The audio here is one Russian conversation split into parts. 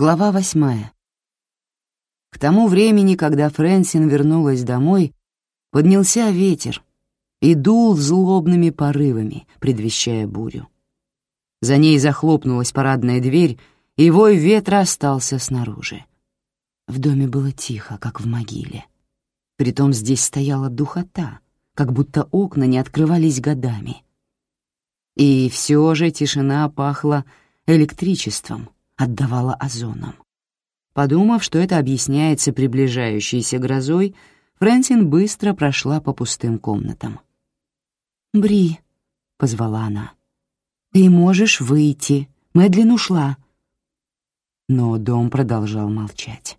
Глава восьмая. К тому времени, когда Фрэнсин вернулась домой, поднялся ветер и дул злобными порывами, предвещая бурю. За ней захлопнулась парадная дверь, и вой ветра остался снаружи. В доме было тихо, как в могиле. Притом здесь стояла духота, как будто окна не открывались годами. И все же тишина пахла электричеством — отдавала озоном. Подумав, что это объясняется приближающейся грозой, Фрэнсин быстро прошла по пустым комнатам. «Бри», — позвала она, — «ты можешь выйти. Мэдлин ушла». Но дом продолжал молчать.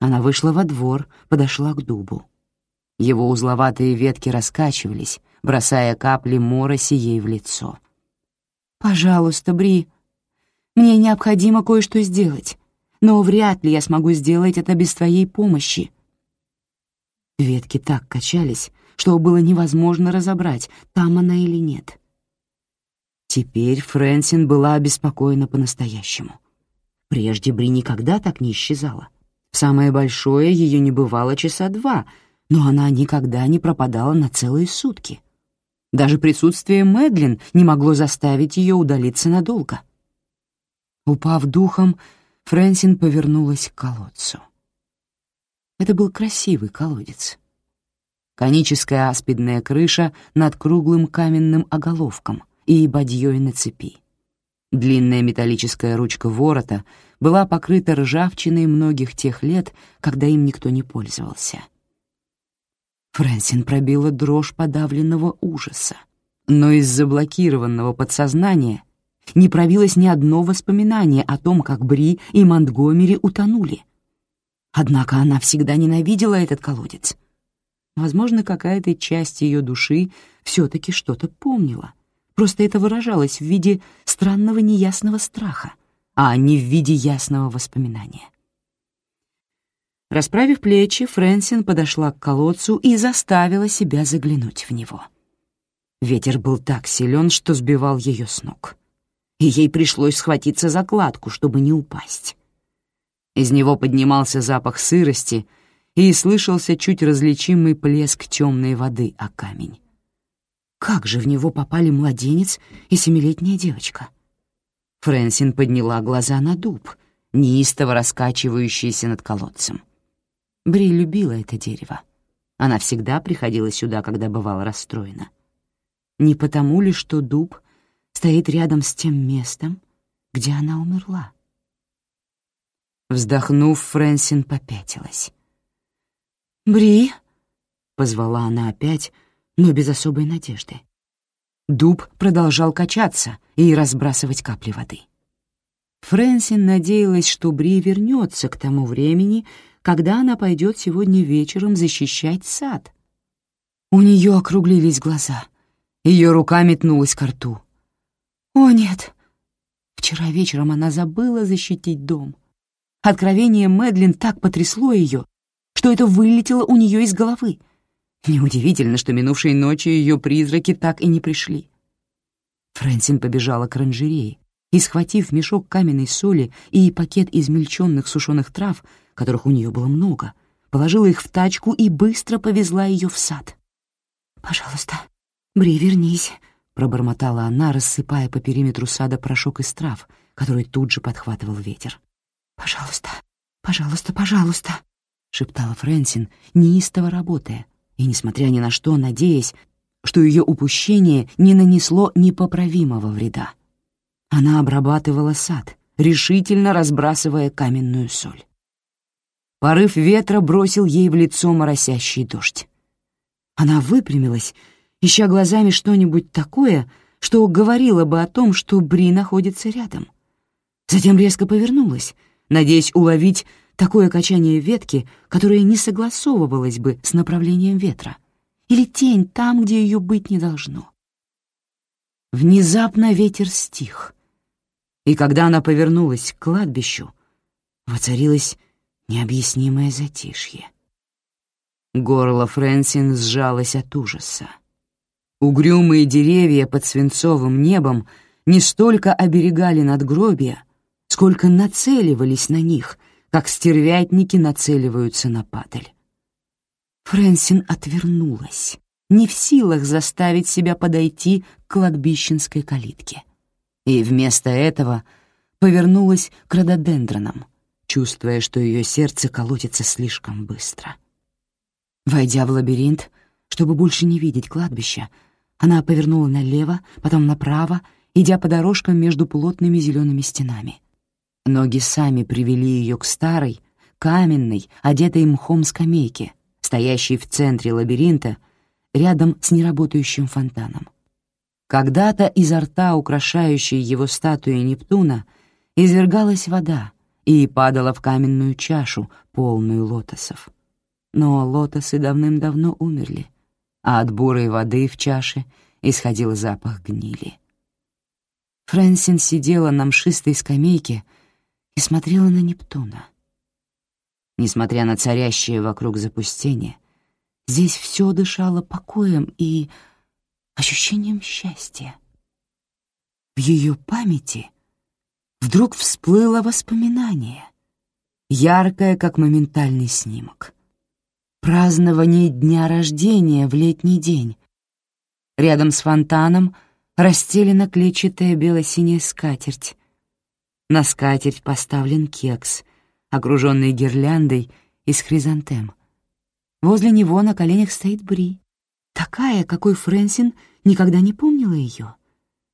Она вышла во двор, подошла к дубу. Его узловатые ветки раскачивались, бросая капли мороси ей в лицо. «Пожалуйста, Бри», мне необходимо кое-что сделать, но вряд ли я смогу сделать это без твоей помощи». Ветки так качались, что было невозможно разобрать, там она или нет. Теперь Фрэнсин была обеспокоена по-настоящему. Прежде Бри никогда так не исчезала. Самое большое ее не бывало часа два, но она никогда не пропадала на целые сутки. Даже присутствие Мэдлин не могло заставить ее удалиться надолго. Упав духом, Фрэнсин повернулась к колодцу. Это был красивый колодец. Коническая аспидная крыша над круглым каменным оголовком и бадьей на цепи. Длинная металлическая ручка ворота была покрыта ржавчиной многих тех лет, когда им никто не пользовался. Фрэнсин пробила дрожь подавленного ужаса, но из заблокированного подсознания не пробилось ни одно воспоминание о том, как Бри и Монтгомери утонули. Однако она всегда ненавидела этот колодец. Возможно, какая-то часть ее души все-таки что-то помнила. Просто это выражалось в виде странного неясного страха, а не в виде ясного воспоминания. Расправив плечи, Фрэнсин подошла к колодцу и заставила себя заглянуть в него. Ветер был так силен, что сбивал ее с ног и ей пришлось схватиться за кладку, чтобы не упасть. Из него поднимался запах сырости, и слышался чуть различимый плеск темной воды о камень. Как же в него попали младенец и семилетняя девочка? Фрэнсин подняла глаза на дуб, неистово раскачивающийся над колодцем. Бри любила это дерево. Она всегда приходила сюда, когда бывала расстроена. Не потому ли, что дуб стоит рядом с тем местом, где она умерла. Вздохнув, Фрэнсин попятилась. «Бри!» — позвала она опять, но без особой надежды. Дуб продолжал качаться и разбрасывать капли воды. Фрэнсин надеялась, что Бри вернется к тому времени, когда она пойдет сегодня вечером защищать сад. У нее округлились глаза. Ее рука метнулась к рту. О, нет. Вчера вечером она забыла защитить дом. Откровение Мэдлин так потрясло ее, что это вылетело у нее из головы. Неудивительно, что минувшей ночью ее призраки так и не пришли. Фрэнсин побежала к оранжерее и, схватив мешок каменной соли и пакет измельченных сушеных трав, которых у нее было много, положила их в тачку и быстро повезла ее в сад. «Пожалуйста, Бри, вернись», пробормотала она, рассыпая по периметру сада порошок из трав, который тут же подхватывал ветер. «Пожалуйста, пожалуйста, пожалуйста», — шептала Фрэнсин, неистово работая, и, несмотря ни на что, надеясь, что ее упущение не нанесло непоправимого вреда. Она обрабатывала сад, решительно разбрасывая каменную соль. Порыв ветра бросил ей в лицо моросящий дождь. Она выпрямилась ища глазами что-нибудь такое, что говорило бы о том, что Бри находится рядом. Затем резко повернулась, надеясь уловить такое качание ветки, которое не согласовывалось бы с направлением ветра, или тень там, где ее быть не должно. Внезапно ветер стих, и когда она повернулась к кладбищу, воцарилось необъяснимое затишье. Горло Фрэнсин сжалось от ужаса. Угрюмые деревья под свинцовым небом не столько оберегали надгробия, сколько нацеливались на них, как стервятники нацеливаются на падаль. Фрэнсин отвернулась, не в силах заставить себя подойти к кладбищенской калитке. И вместо этого повернулась к рододендронам, чувствуя, что ее сердце колотится слишком быстро. Войдя в лабиринт, чтобы больше не видеть кладбища, она повернула налево, потом направо, идя по дорожкам между плотными зелеными стенами. Ноги сами привели ее к старой, каменной, одетой мхом скамейке, стоящей в центре лабиринта, рядом с неработающим фонтаном. Когда-то изо рта, украшающей его статуи Нептуна, извергалась вода и падала в каменную чашу, полную лотосов. Но лотосы давным-давно умерли, а от бурой воды в чаше исходил запах гнили. Фрэнсин сидела на мшистой скамейке и смотрела на Нептуна. Несмотря на царящее вокруг запустение, здесь все дышало покоем и ощущением счастья. В ее памяти вдруг всплыло воспоминание, яркое, как моментальный снимок. Празднование дня рождения в летний день. Рядом с фонтаном расстелена клетчатая бело-синяя скатерть. На скатерть поставлен кекс, окруженный гирляндой из хризантем. Возле него на коленях стоит Бри, такая, какой Фрэнсин никогда не помнила ее.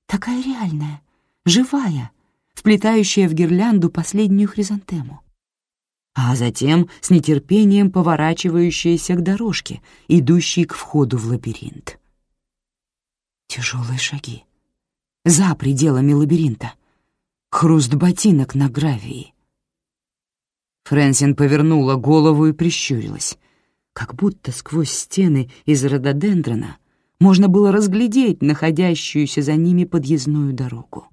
Такая реальная, живая, вплетающая в гирлянду последнюю хризантему а затем с нетерпением поворачивающаяся к дорожке, идущей к входу в лабиринт. Тяжелые шаги. За пределами лабиринта. Хруст ботинок на гравии. Фрэнсин повернула голову и прищурилась. Как будто сквозь стены из рододендрона можно было разглядеть находящуюся за ними подъездную дорогу.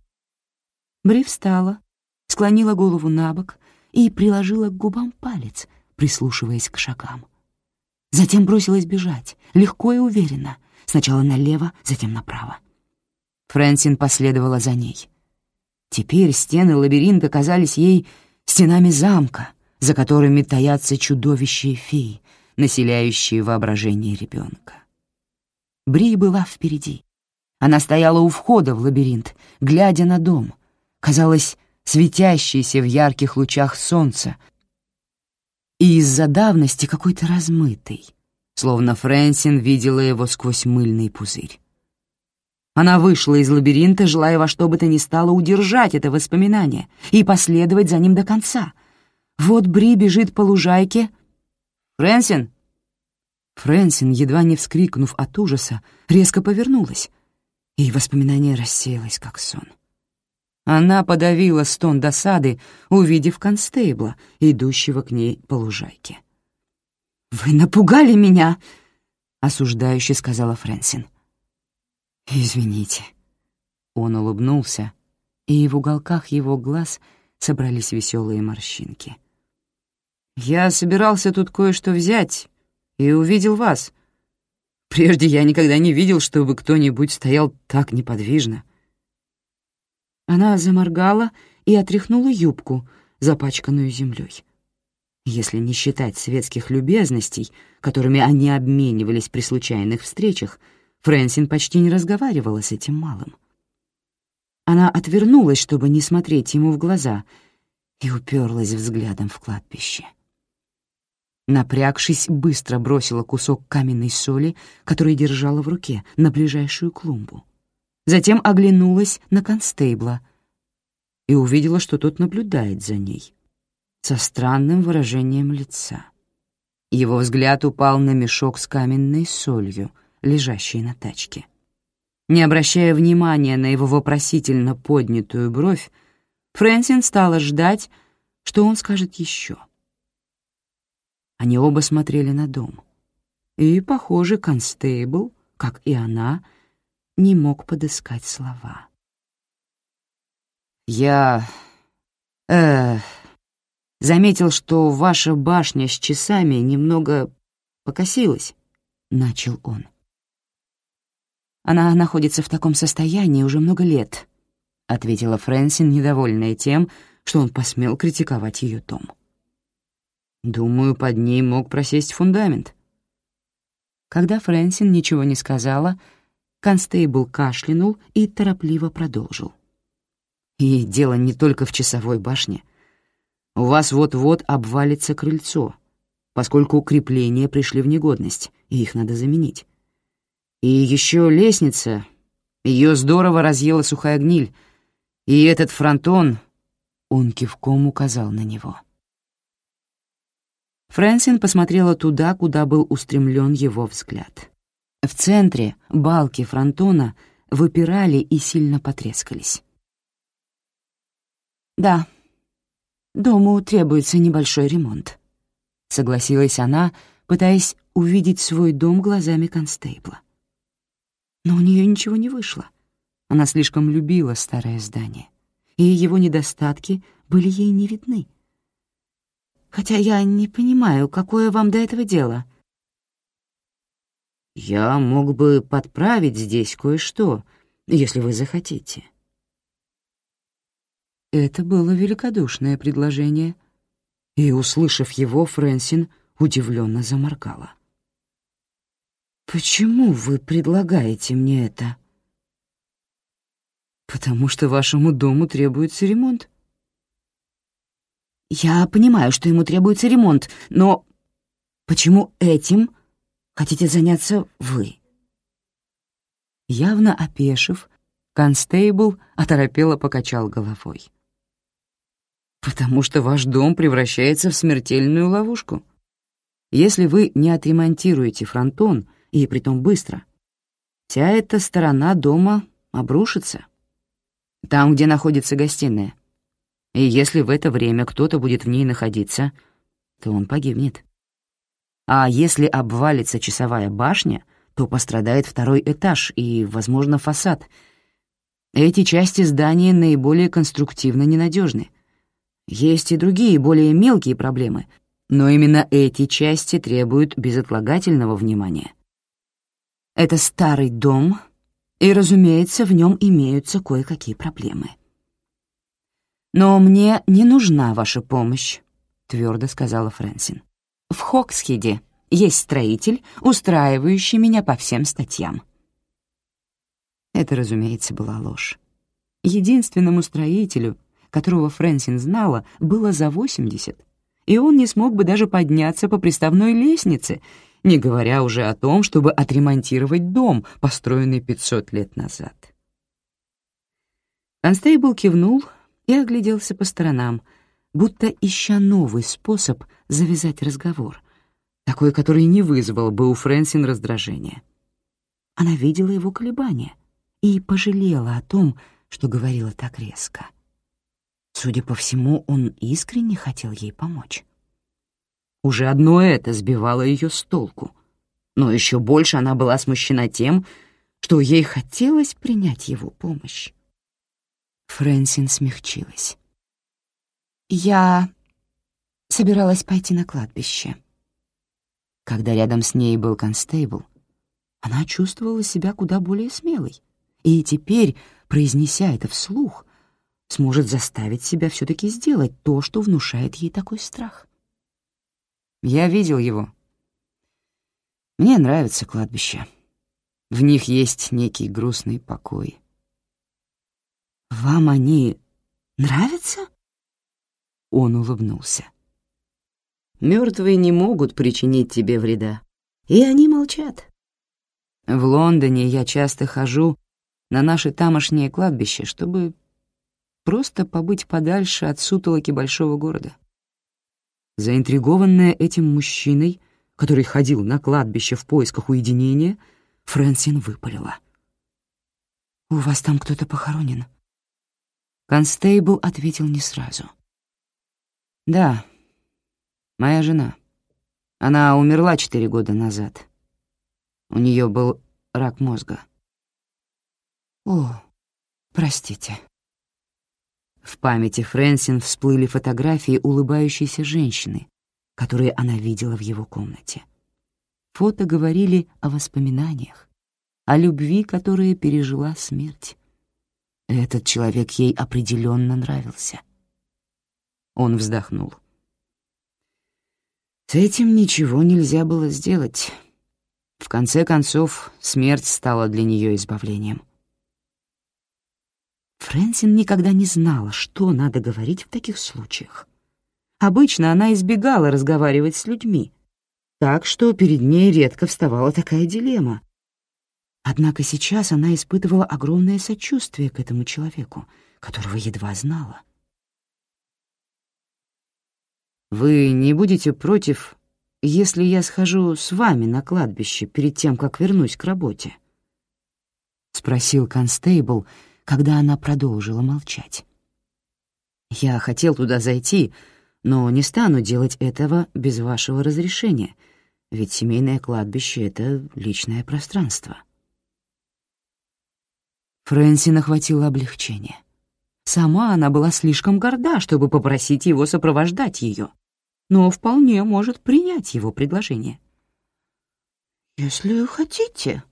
Бри встала, склонила голову на бок и приложила к губам палец, прислушиваясь к шагам. Затем бросилась бежать, легко и уверенно, сначала налево, затем направо. Фрэнсин последовала за ней. Теперь стены лабиринта казались ей стенами замка, за которыми таятся чудовища и феи, населяющие воображение ребенка. Бри была впереди. Она стояла у входа в лабиринт, глядя на дом. Казалось, светящийся в ярких лучах солнца, и из-за давности какой-то размытый, словно Фрэнсин видела его сквозь мыльный пузырь. Она вышла из лабиринта, желая во что бы то ни стало удержать это воспоминание и последовать за ним до конца. Вот Бри бежит по лужайке. «Фрэнсин!» Фрэнсин, едва не вскрикнув от ужаса, резко повернулась, и воспоминание рассеялось, как сон. Она подавила стон досады, увидев констейбла, идущего к ней по лужайке. «Вы напугали меня!» — осуждающе сказала Фрэнсин. «Извините». Он улыбнулся, и в уголках его глаз собрались веселые морщинки. «Я собирался тут кое-что взять и увидел вас. Прежде я никогда не видел, чтобы кто-нибудь стоял так неподвижно». Она заморгала и отряхнула юбку, запачканную землей. Если не считать светских любезностей, которыми они обменивались при случайных встречах, Фрэнсин почти не разговаривала с этим малым. Она отвернулась, чтобы не смотреть ему в глаза, и уперлась взглядом в кладбище. Напрягшись, быстро бросила кусок каменной соли, который держала в руке, на ближайшую клумбу затем оглянулась на констейбла и увидела, что тот наблюдает за ней со странным выражением лица. Его взгляд упал на мешок с каменной солью, лежащий на тачке. Не обращая внимания на его вопросительно поднятую бровь, Фрэнсин стала ждать, что он скажет еще. Они оба смотрели на дом. И, похоже, констейбл, как и она, — не мог подыскать слова. «Я... э... заметил, что ваша башня с часами немного покосилась», — начал он. «Она находится в таком состоянии уже много лет», — ответила Фрэнсин, недовольная тем, что он посмел критиковать ее дом. Думаю, под ней мог просесть фундамент. Когда Фрэнсин ничего не сказала, констейбл кашлянул и торопливо продолжил. И дело не только в часовой башне. У вас вот-вот обвалится крыльцо, поскольку укрепления пришли в негодность, и их надо заменить. И еще лестница, ее здорово разъела сухая гниль, и этот фронтон, он кивком указал на него. Фрэнсин посмотрела туда, куда был устремлен его взгляд. В центре балки фронтона выпирали и сильно потрескались. «Да, дому требуется небольшой ремонт», — согласилась она, пытаясь увидеть свой дом глазами констейбла. Но у нее ничего не вышло. Она слишком любила старое здание, и его недостатки были ей не видны. «Хотя я не понимаю, какое вам до этого дело?» «Я мог бы подправить здесь кое-что, если вы захотите», это было великодушное предложение, и, услышав его, Фрэнсин удивленно заморгала. «Почему вы предлагаете мне это?» «Потому что вашему дому требуется ремонт». «Я понимаю, что ему требуется ремонт, но почему этим хотите заняться вы?» Явно опешив, констейбл оторопело покачал головой потому что ваш дом превращается в смертельную ловушку. Если вы не отремонтируете фронтон, и притом быстро, вся эта сторона дома обрушится. Там, где находится гостиная. И если в это время кто-то будет в ней находиться, то он погибнет. А если обвалится часовая башня, то пострадает второй этаж и, возможно, фасад. Эти части здания наиболее конструктивно ненадежны — есть и другие, более мелкие проблемы, но именно эти части требуют безотлагательного внимания. Это старый дом, и, разумеется, в нем имеются кое-какие проблемы. «Но мне не нужна ваша помощь», — твердо сказала Фрэнсин. «В Хоксхеде есть строитель, устраивающий меня по всем статьям». Это, разумеется, была ложь. Единственному строителю, которого Фрэнсин знала, было за 80, и он не смог бы даже подняться по приставной лестнице, не говоря уже о том, чтобы отремонтировать дом, построенный 500 лет назад. Констейбл кивнул и огляделся по сторонам, будто ища новый способ завязать разговор, такой, который не вызвал бы у Фрэнсин раздражения. Она видела его колебания и пожалела о том, что говорила так резко. Судя по всему, он искренне хотел ей помочь. Уже одно это сбивало ее с толку. Но еще больше она была смущена тем, что ей хотелось принять его помощь. Фрэнсин смягчилась. «Я собиралась пойти на кладбище». Когда рядом с ней был констейбл, она чувствовала себя куда более смелой. И теперь, произнеся это вслух, сможет заставить себя все-таки сделать то, что внушает ей такой страх. Я видел его. Мне нравится кладбище. В них есть некий грустный покой. «Вам они нравятся?» Он улыбнулся. Мертвые не могут причинить тебе вреда, и они молчат. В Лондоне я часто хожу на наше тамошнее кладбище, чтобы просто побыть подальше от сутолоки большого города. Заинтригованная этим мужчиной, который ходил на кладбище в поисках уединения, Фрэнсин выпалила. «У вас там кто-то похоронен?» Констейбл ответил не сразу. «Да, моя жена. Она умерла четыре года назад. У нее был рак мозга». «О, простите». В памяти Фрэнсин всплыли фотографии улыбающейся женщины, которые она видела в его комнате. Фото говорили о воспоминаниях, о любви, которая пережила смерть. Этот человек ей определенно нравился. Он вздохнул. С этим ничего нельзя было сделать. В конце концов, смерть стала для нее избавлением. Фрэнсин никогда не знала, что надо говорить в таких случаях. Обычно она избегала разговаривать с людьми, так что перед ней редко вставала такая дилемма. Однако сейчас она испытывала огромное сочувствие к этому человеку, которого едва знала. «Вы не будете против, если я схожу с вами на кладбище перед тем, как вернусь к работе?» — спросил констейбл, когда она продолжила молчать. «Я хотел туда зайти, но не стану делать этого без вашего разрешения, ведь семейное кладбище — это личное пространство». Фрэнсин охватило облегчение. Сама она была слишком горда, чтобы попросить его сопровождать ее, но вполне может принять его предложение. «Если хотите».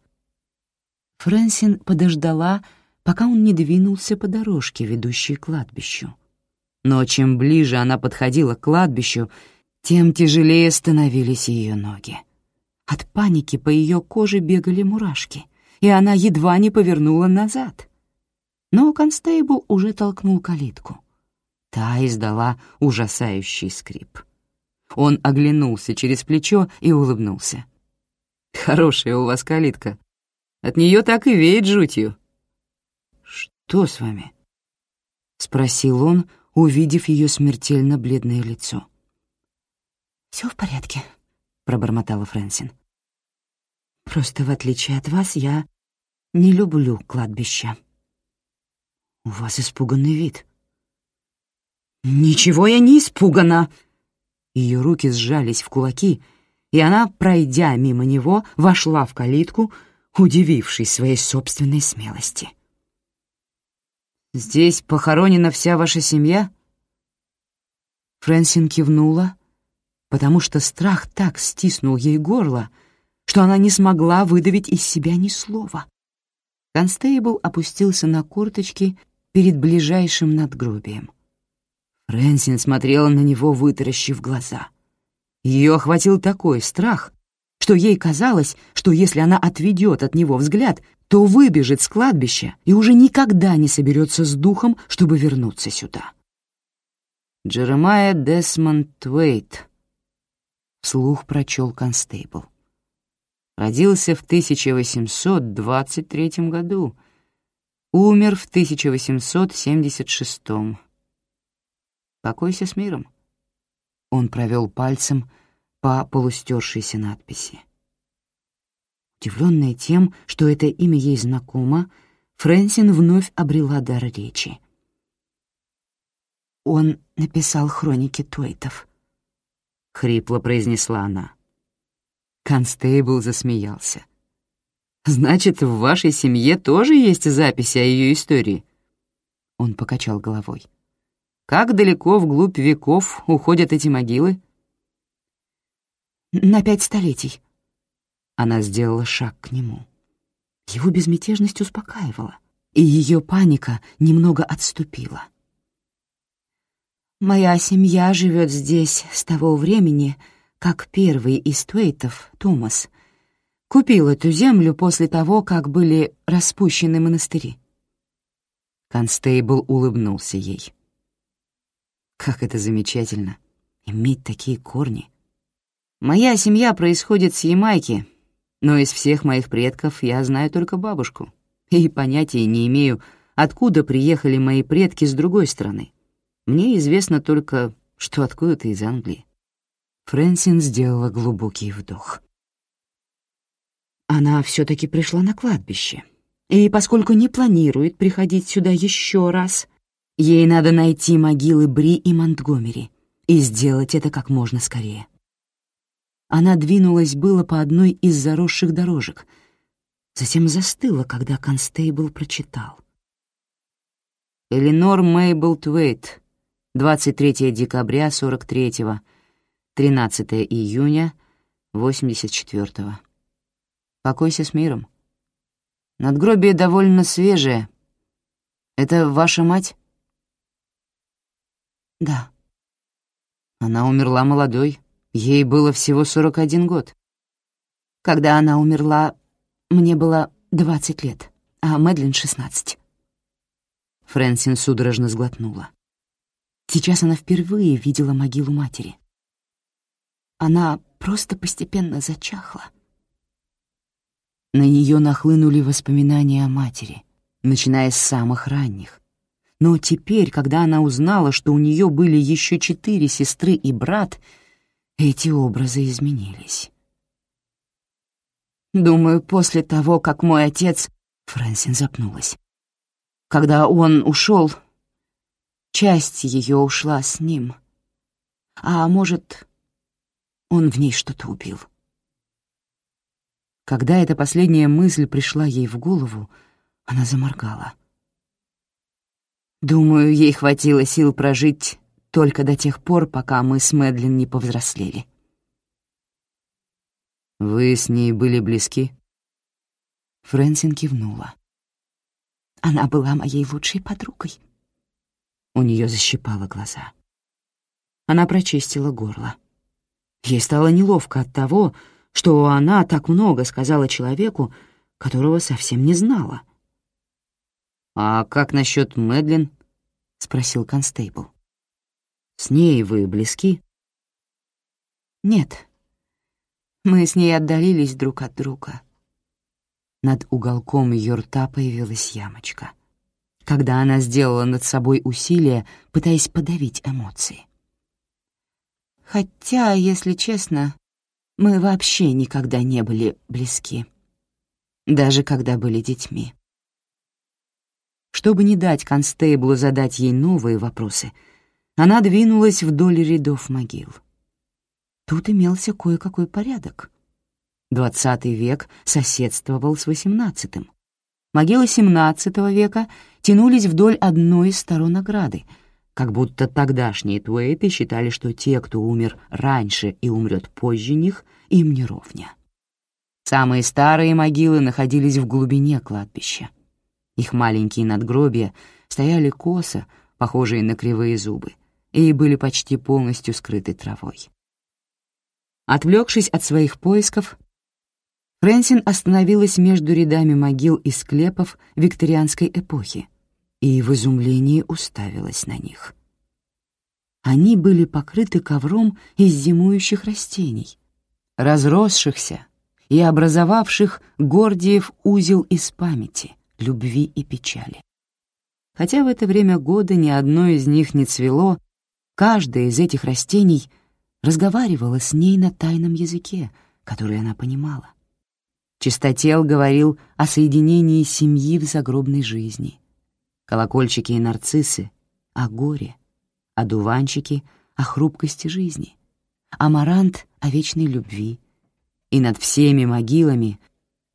Фрэнсин подождала, пока он не двинулся по дорожке, ведущей к кладбищу. Но чем ближе она подходила к кладбищу, тем тяжелее становились ее ноги. От паники по ее коже бегали мурашки, и она едва не повернула назад. Но констейбл уже толкнул калитку. Та издала ужасающий скрип. Он оглянулся через плечо и улыбнулся. «Хорошая у вас калитка. От нее так и веет жутью». «Что с вами?» — спросил он, увидев ее смертельно бледное лицо. Все в порядке», — пробормотала Фрэнсин. «Просто в отличие от вас я не люблю кладбища». «У вас испуганный вид». «Ничего я не испугана!» Ее руки сжались в кулаки, и она, пройдя мимо него, вошла в калитку, удивившись своей собственной смелости. «Здесь похоронена вся ваша семья?» Фрэнсин кивнула, потому что страх так стиснул ей горло, что она не смогла выдавить из себя ни слова. Констейбл опустился на корточки перед ближайшим надгробием. Фрэнсин смотрела на него, вытаращив глаза. Ее охватил такой страх, что ей казалось, что если она отведет от него взгляд, то выбежит с кладбища и уже никогда не соберется с духом, чтобы вернуться сюда. Джеремайя Десмонд Твейт, вслух прочел констейбл. Родился в 1823 году, умер в 1876. Покойся с миром. Он провел пальцем по полустершейся надписи. Удивленная тем, что это имя ей знакомо, Фрэнсин вновь обрела дар речи. «Он написал хроники Туэйтов», — хрипло произнесла она. Констейбл засмеялся. «Значит, в вашей семье тоже есть записи о ее истории?» Он покачал головой. «Как далеко вглубь веков уходят эти могилы?» «На пять столетий», она сделала шаг к нему. Его безмятежность успокаивала, и ее паника немного отступила. «Моя семья живет здесь с того времени, как первый из Туэйтов, Томас, купил эту землю после того, как были распущены монастыри». Констейбл улыбнулся ей. «Как это замечательно, иметь такие корни. Моя семья происходит с Ямайки, но из всех моих предков я знаю только бабушку и понятия не имею, откуда приехали мои предки с другой стороны. Мне известно только, что откуда-то из Англии. Фрэнсин сделала глубокий вдох. Она все таки пришла на кладбище, и поскольку не планирует приходить сюда еще раз, ей надо найти могилы Бри и Монтгомери и сделать это как можно скорее. Она двинулась было по одной из заросших дорожек, затем застыла, когда констейбл прочитал. Эленор Мейбл Твейт, 23 декабря 43-го, 13 июня 84-го. Покойся с миром. Надгробие довольно свежее. Это ваша мать? Да. Она умерла молодой, ей было всего 41 год. Когда она умерла, мне было 20 лет, а Мэдлин — 16. Фрэнсин судорожно сглотнула. Сейчас она впервые видела могилу матери. Она просто постепенно зачахла. На нее нахлынули воспоминания о матери, начиная с самых ранних. Но теперь, когда она узнала, что у нее были еще четыре сестры и брат, эти образы изменились. Думаю, после того, как мой отец... Фрэнсин запнулась. Когда он ушел, часть ее ушла с ним. А может, он в ней что-то убил. Когда эта последняя мысль пришла ей в голову, она заморгала. Думаю, ей хватило сил прожить только до тех пор, пока мы с Мэдлин не повзрослели. «Вы с ней были близки?» Фрэнсин кивнула. Она была моей лучшей подругой. У нее защипало глаза. Она прочистила горло. Ей стало неловко от того, что она так много сказала человеку, которого совсем не знала. «А как насчет Мэдлин?» — спросил констейбл. «С ней вы близки?» «Нет», мы с ней отдалились друг от друга. Над уголком ее рта появилась ямочка, когда она сделала над собой усилие, пытаясь подавить эмоции. Хотя, если честно, мы вообще никогда не были близки, даже когда были детьми. Чтобы не дать констейблу задать ей новые вопросы, она двинулась вдоль рядов могил — Тут имелся кое-какой порядок. Двадцатый век соседствовал с восемнадцатым. Могилы XVII века тянулись вдоль одной из сторон ограды, как будто тогдашние туэйты считали, что те, кто умер раньше и умрет позже них, им не ровня. Самые старые могилы находились в глубине кладбища. Их маленькие надгробия стояли косо, похожие на кривые зубы, и были почти полностью скрыты травой. Отвлекшись от своих поисков, Фрэнсин остановилась между рядами могил и склепов викторианской эпохи и в изумлении уставилась на них. Они были покрыты ковром из зимующих растений, разросшихся и образовавших Гордиев узел из памяти, любви и печали. Хотя в это время года ни одно из них не цвело, каждое из этих растений — разговаривала с ней на тайном языке, который она понимала. Чистотел говорил о соединении семьи в загробной жизни. Колокольчики и нарциссы — о горе, а дуванчики — о хрупкости жизни, амарант — о вечной любви. И над всеми могилами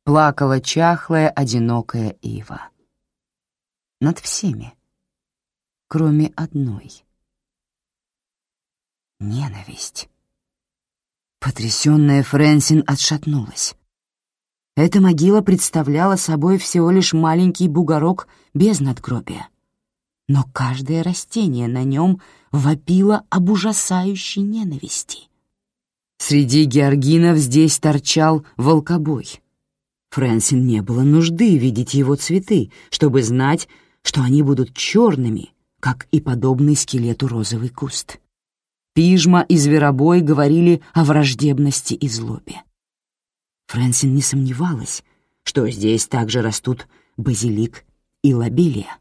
плакала чахлая одинокая ива. Над всеми, кроме одной — Ненависть. Потрясённая Фрэнсин отшатнулась. Эта могила представляла собой всего лишь маленький бугорок без надгробия. Но каждое растение на нем вопило об ужасающей ненависти. Среди георгинов здесь торчал волкобой. Фрэнсин не было нужды видеть его цветы, чтобы знать, что они будут черными, как и подобный скелету розовый куст. Пижма и Зверобой говорили о враждебности и злобе. Фрэнсин не сомневалась, что здесь также растут базилик и лобелия.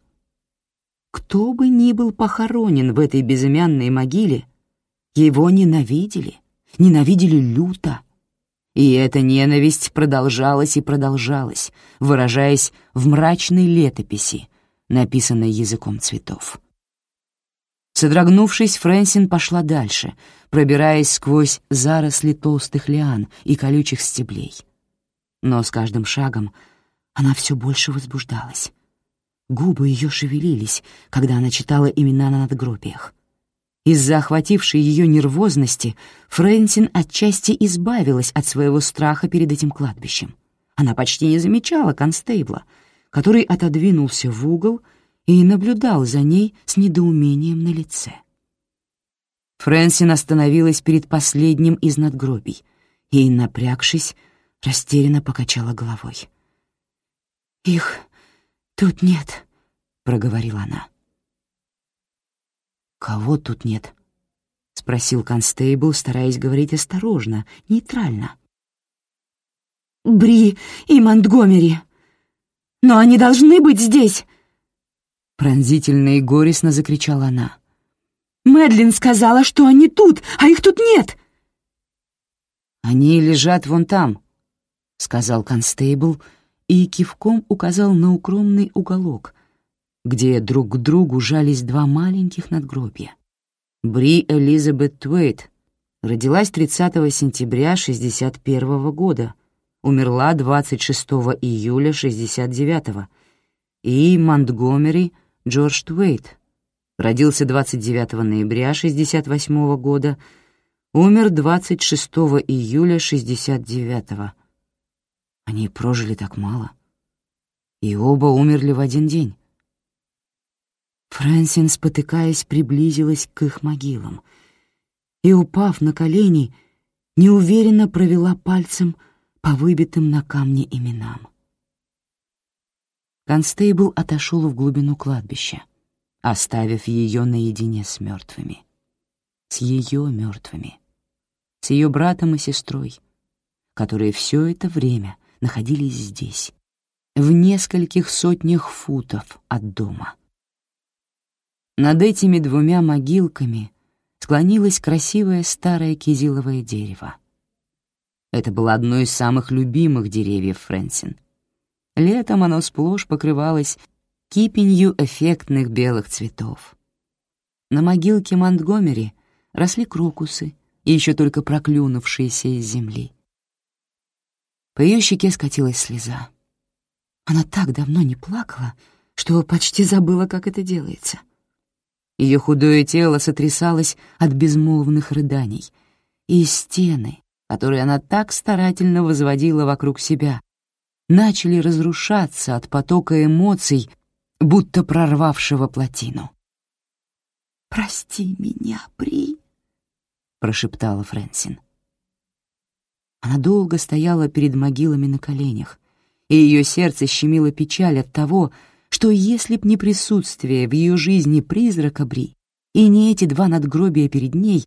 Кто бы ни был похоронен в этой безымянной могиле, его ненавидели, ненавидели люто. И эта ненависть продолжалась и продолжалась, выражаясь в мрачной летописи, написанной языком цветов. Содрогнувшись, Фрэнсин пошла дальше, пробираясь сквозь заросли толстых лиан и колючих стеблей. Но с каждым шагом она все больше возбуждалась. Губы ее шевелились, когда она читала имена на надгробиях. Из-за охватившей ее нервозности Фрэнсин отчасти избавилась от своего страха перед этим кладбищем. Она почти не замечала констейбла, который отодвинулся в угол — и наблюдал за ней с недоумением на лице. Фрэнсин остановилась перед последним из надгробий и, напрягшись, растерянно покачала головой. «Их тут нет», — проговорила она. «Кого тут нет?» — спросил констейбл, стараясь говорить осторожно, нейтрально. «Бри и Монтгомери. Но они должны быть здесь!» Пронзительно и горестно закричала она. Мэдлин сказала, что они тут, а их тут нет!» «Они лежат вон там», — сказал констейбл и кивком указал на укромный уголок, где друг к другу жались два маленьких надгробия. Бри Элизабет Твейт родилась 30 сентября 61 года, умерла 26 июля 69 и Монтгомери Джордж Твейт родился 29 ноября 68 года, умер 26 июля 69 -го. Они прожили так мало. И оба умерли в один день. Фрэнсин, спотыкаясь, приблизилась к их могилам и, упав на колени, неуверенно провела пальцем по выбитым на камне именам. Констейбл отошел в глубину кладбища оставив ее наедине с мертвыми. С ее мертвыми. С ее братом и сестрой, которые все это время находились здесь, в нескольких сотнях футов от дома. Над этими двумя могилками склонилось красивое старое кизиловое дерево. Это было одно из самых любимых деревьев Фрэнсин. Летом оно сплошь покрывалось кипенью эффектных белых цветов. На могилке Монтгомери росли крокусы, еще только проклюнувшиеся из земли. По ее щеке скатилась слеза. Она так давно не плакала, что почти забыла, как это делается. Ее худое тело сотрясалось от безмолвных рыданий, и стены, которые она так старательно возводила вокруг себя, начали разрушаться от потока эмоций, будто прорвавшего плотину. «Прости меня, Бри», — прошептала Фрэнсин. Она долго стояла перед могилами на коленях, и ее сердце щемило печаль от того, что если б не присутствие в ее жизни призрака Бри и не эти два надгробия перед ней,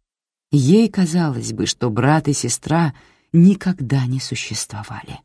ей казалось бы, что брат и сестра никогда не существовали.